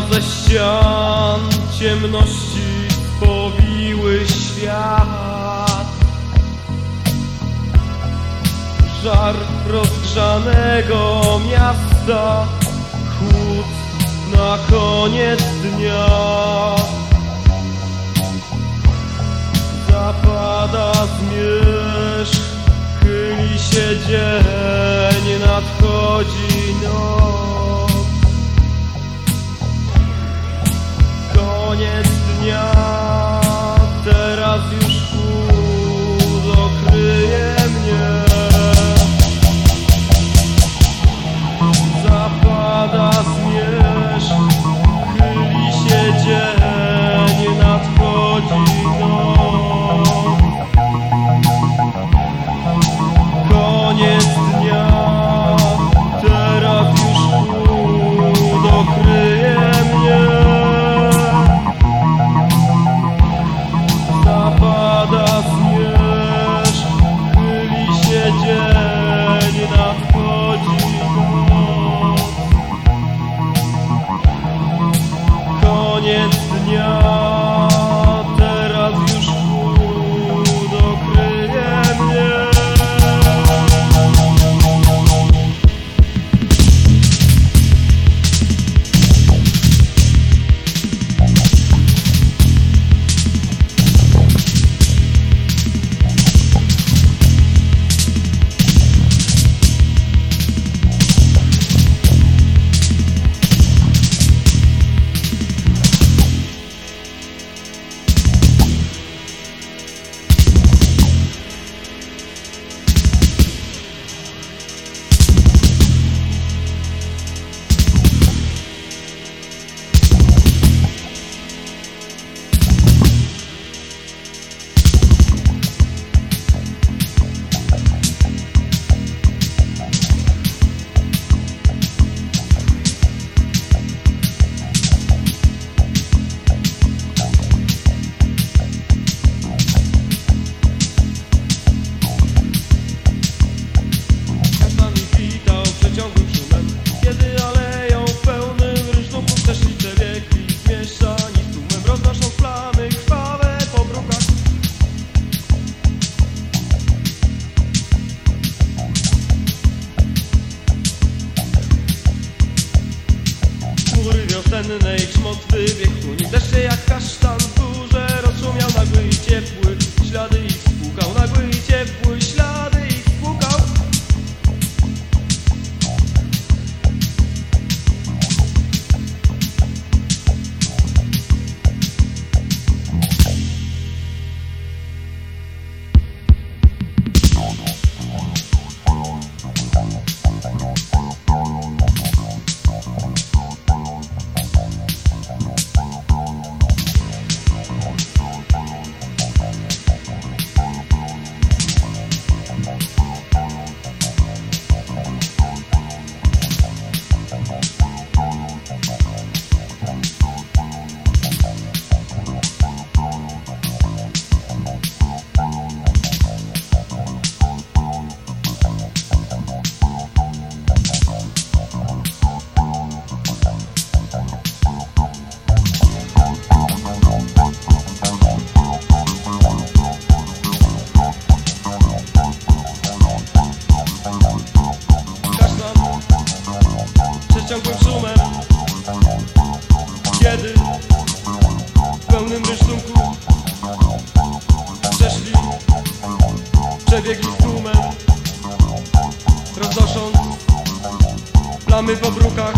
ze ścian ciemności spowiły świat. Żar rozgrzanego miasta Chłód na koniec dnia. koniec. sennej Szmot wybiegł, nie deszcze jak kasztan Przebiegli tłumem Roznosząc plamy po brukach.